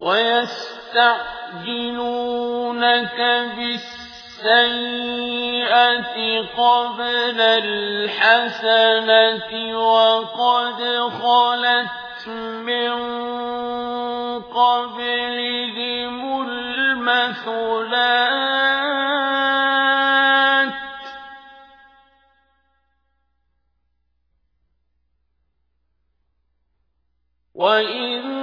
ويستعجلونك بالسيئة قبل الحسنة وقد خلت من قبلهم المثلات. وإن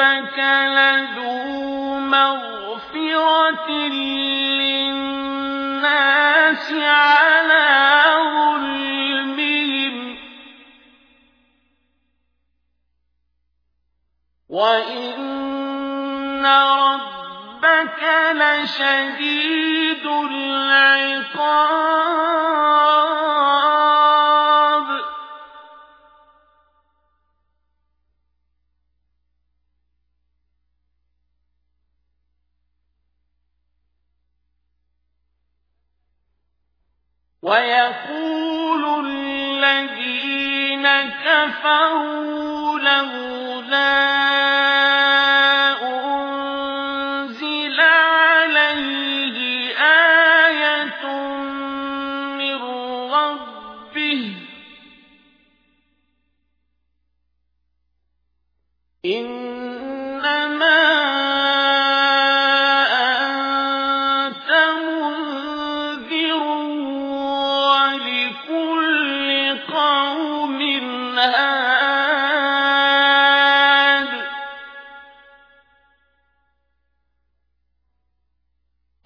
ربك لذو مغفرة للناس على ظلمهم. وإن ربك لشديد العقاب. ويقول الذين كفروا لولا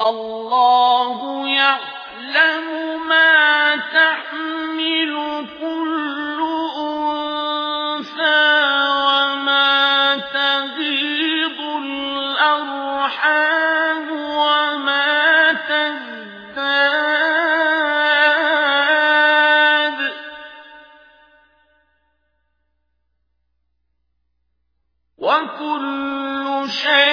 الله يعلم ما تحمل كل شيء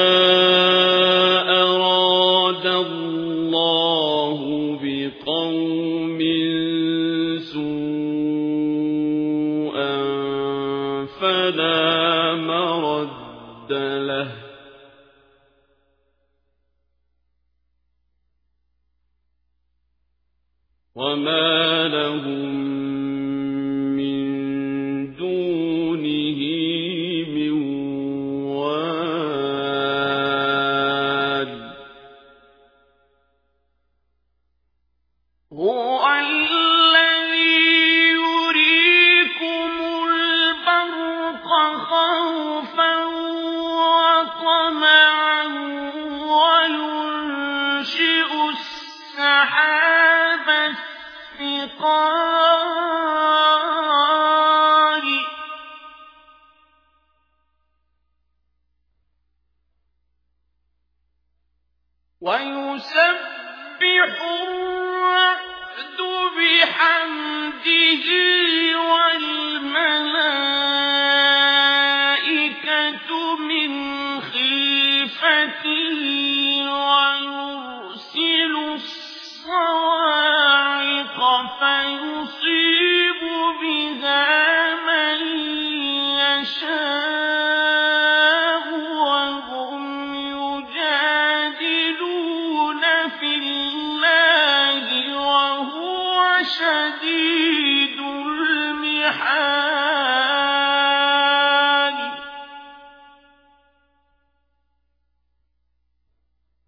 وما لهم الثقال ويسبح الرعد بحمده والملائكة من شديد المحال